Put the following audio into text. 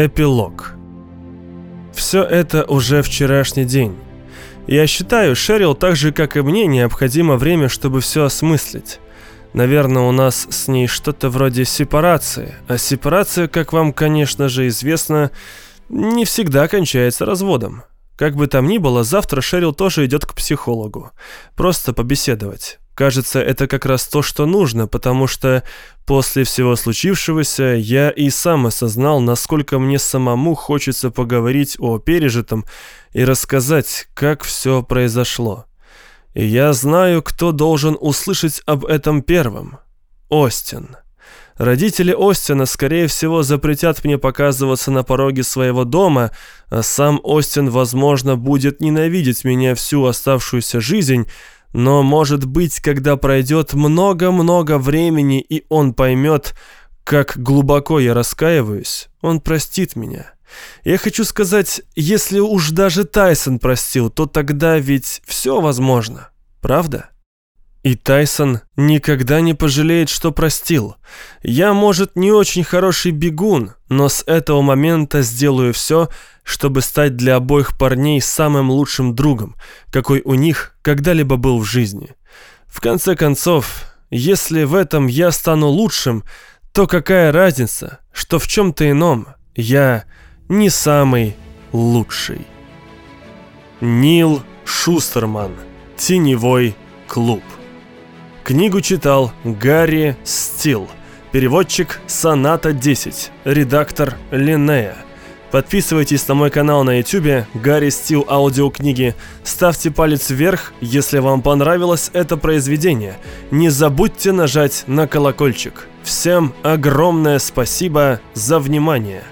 Эпилог. Все это уже вчерашний день. Я считаю, Шерил так же, как и мне, необходимо время, чтобы все осмыслить. Наверное, у нас с ней что-то вроде сепарации. А сепарация, как вам, конечно же, известно, не всегда кончается разводом. Как бы там ни было, завтра Шерил тоже идет к психологу. Просто побеседовать. Кажется, это как раз то, что нужно, потому что после всего случившегося я и сам осознал, насколько мне самому хочется поговорить о пережитом и рассказать, как все произошло. И я знаю, кто должен услышать об этом первым. Остин. Родители Остина, скорее всего, запретят мне показываться на пороге своего дома, а сам Остин, возможно, будет ненавидеть меня всю оставшуюся жизнь, но, может быть, когда пройдет много-много времени, и он поймет, как глубоко я раскаиваюсь, он простит меня. Я хочу сказать, если уж даже Тайсон простил, то тогда ведь все возможно, правда? И Тайсон никогда не пожалеет, что простил. Я, может, не очень хороший бегун, но с этого момента сделаю все, чтобы стать для обоих парней самым лучшим другом, какой у них когда-либо был в жизни. В конце концов, если в этом я стану лучшим, то какая разница, что в чем-то ином я не самый лучший. Нил Шустерман. Теневой клуб. Книгу читал Гарри Стил. Переводчик Соната 10. Редактор Линнея. Подписывайтесь на мой канал на YouTube Гарри Стил аудиокниги. Ставьте палец вверх, если вам понравилось это произведение. Не забудьте нажать на колокольчик. Всем огромное спасибо за внимание.